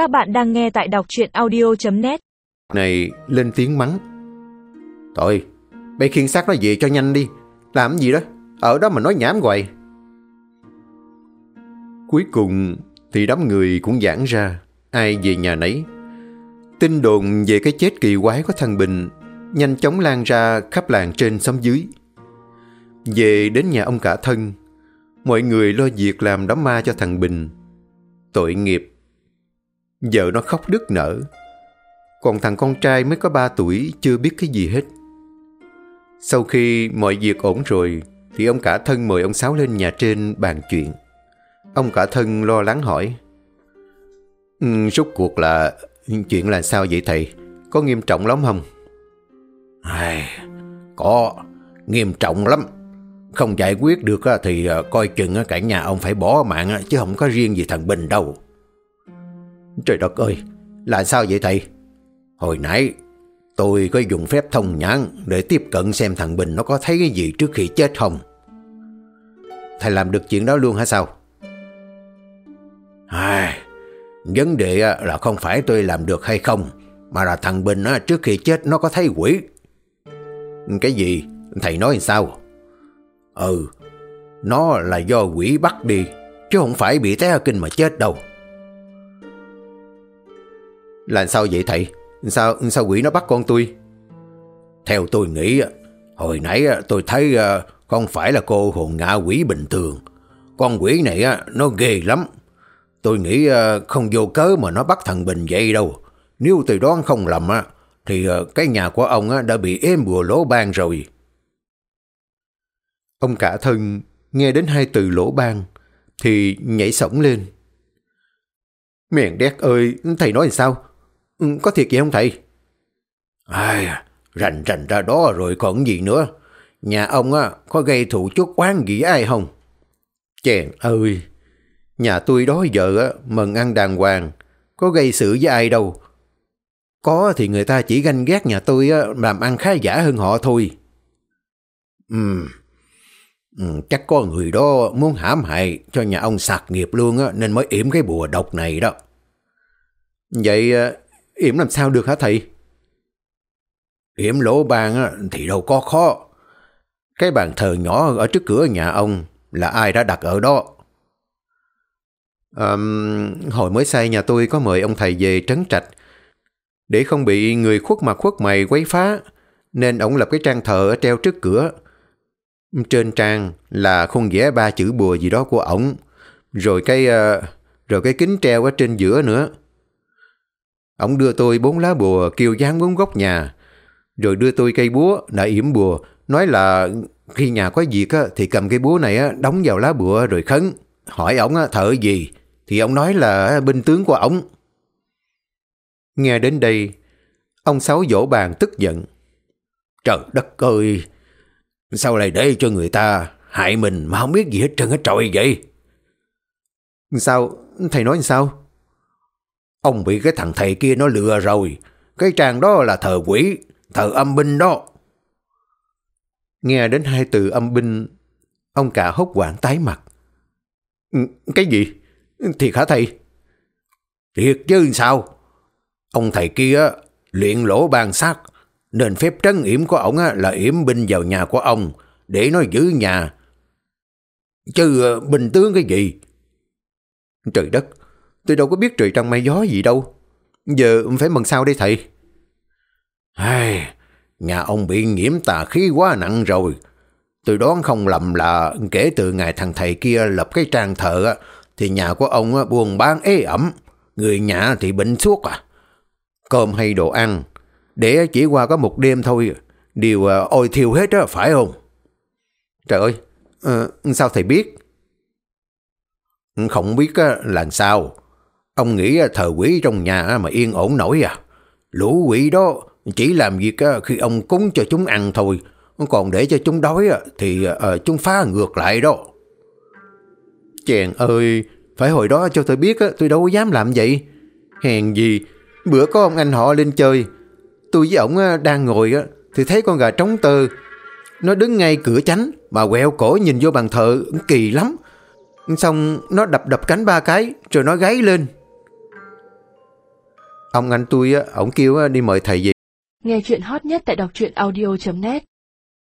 Các bạn đang nghe tại đọc truyện audio.net Này, lên tiếng mắng. Thôi Bây khiên xác nó về cho nhanh đi. Làm gì đó, Ở đó mà nói nhảm hoài. Cuối cùng Thì đám người cũng giãn ra, Ai về nhà nấy. Tin đồn về cái chết kỳ quái của thằng Bình Nhanh chóng lan ra khắp làng trên xóm dưới. Về đến nhà ông cả thân, Mọi người lo việc làm đám ma cho thằng Bình. Tội nghiệp. Vợ nó khóc đứt nở. Còn thằng con trai mới có 3 tuổi Chưa biết cái gì hết. Sau khi mọi việc ổn rồi Thì ông cả thân mời ông Sáu lên nhà trên bàn chuyện. Ông cả thân lo lắng hỏi ừ, Rốt cuộc là Chuyện là sao vậy thầy? Có nghiêm trọng lắm không? Ai, Có Nghiêm trọng lắm. Không giải quyết được thì ờ, coi chừng cả nhà ông phải bỏ mạng Chứ không có riêng gì thằng Bình đâu. Trời đất ơi Là sao vậy thầy? Hồi nãy tôi có dùng phép thông nhãn Để tiếp cận xem thằng Bình nó có thấy cái gì trước khi chết không? Thầy làm được chuyện đó luôn hả sao? À, Vấn đề là không phải tôi làm được hay không Mà là thằng Bình trước khi chết nó có thấy quỷ. Cái gì? Thầy nói sao? Ừ Nó là do quỷ bắt đi Chứ không phải bị té kinh mà chết đâu. Là sao vậy thầy? Sao sao quỷ nó bắt con tôi? Theo tôi nghĩ Hồi nãy tôi thấy không phải là cô hồn ngạ quỷ bình thường. Con quỷ này nó ghê lắm. Tôi nghĩ không vô cớ mà nó bắt thằng Bình vậy đâu. Nếu tôi đoán không lầm Thì cái nhà của ông đã bị êm bùa lỗ ban rồi. Ông cả thân nghe đến hai từ lỗ ban Thì nhảy sổng lên. Mèn đét ơi Thầy nói sao? Ừ, Ừ, có thiệt vậy không thầy? Ai, à, rành rành ra đó rồi còn gì nữa. Nhà ông á có gây thủ chút quán gì ai không? Chèn ơi, nhà tôi đó giờ á, mừng ăn đàng hoàng, có gây sự với ai đâu. Có thì người ta chỉ ganh ghét nhà tôi á, làm ăn khá giả hơn họ thôi. Ừm, ừ chắc có người đó muốn hãm hại cho nhà ông sạc nghiệp luôn á, nên mới yểm cái bùa độc này đó. Vậy Yểm làm sao được hả thầy? Yểm lỗ bàn thì đâu có khó. Cái bàn thờ nhỏ ở trước cửa nhà ông là ai đã đặt ở đó? À, hồi mới xây nhà tôi có mời ông thầy về trấn trạch để không bị người khuất mặt khuất mày quấy phá nên ông lập cái trang thờ treo trước cửa. Trên trang là khung vẽ ba chữ bùa gì đó của ổng rồi cái uh, rồi cái kính treo ở trên giữa nữa. Ông đưa tôi bốn lá bùa kêu dán bốn góc nhà, rồi đưa tôi cây búa đã yểm bùa, nói là khi nhà có việc thì cầm cây búa này đóng vào lá bùa rồi khấn. Hỏi ông thợ gì, thì ông nói là binh tướng của ông. Nghe đến đây, ông Sáu vỗ bàn tức giận. Trời đất ơi, sao lại để cho người ta hại mình mà không biết gì hết trơn hết trọi vậy? Sao? Thầy nói sao? Ông bị cái thằng thầy kia nó lừa rồi. Cái trang đó là thờ quỷ, thờ âm binh đó. Nghe đến hai từ âm binh, ông cả hốc quảng tái mặt. Ừ, cái gì? Thiệt hả thầy? Thiệt chứ sao? Ông thầy kia luyện lỗ ban sát, nên phép trấn yểm của ông là yểm binh vào nhà của ông để nó giữ nhà. Chứ ờ, bình tướng cái gì? Trời đất, Tôi đâu có biết trời trăng mây gió gì đâu. Giờ phải mừng sao đây thầy? Ai, nhà ông bị nhiễm tà khí quá nặng rồi. Tôi đoán không lầm là kể từ ngày thằng thầy kia lập cái trang thờ thì nhà của ông buồn bán ế ẩm, người nhà thì bệnh suốt à. Cơm hay đồ ăn, để chỉ qua có một đêm thôi, đều à, ôi thiêu hết đó phải không? Trời ơi, ờ, sao thầy biết? Không biết là sao, Ông nghĩ à, thờ quỷ trong nhà à, mà yên ổn nổi à? Lũ quỷ đó chỉ làm việc à, khi ông cúng cho chúng ăn thôi. Còn để cho chúng đói thì chúng phá ngược lại đó. Chàng ơi, phải hồi đó cho tôi biết tôi đâu có dám làm vậy. Hèn gì, bữa có ông anh họ lên chơi. Tôi với ổng đang ngồi thì thấy con gà trống tơ. Nó đứng ngay cửa chánh mà quẹo cổ nhìn vô bàn thờ kỳ lắm. Xong nó đập đập cánh ba cái rồi nó gáy lên. Ông anh tôi, á, ổng kêu á, đi mời thầy về. Nghe chuyện hot nhất tại đọc truyện audio.net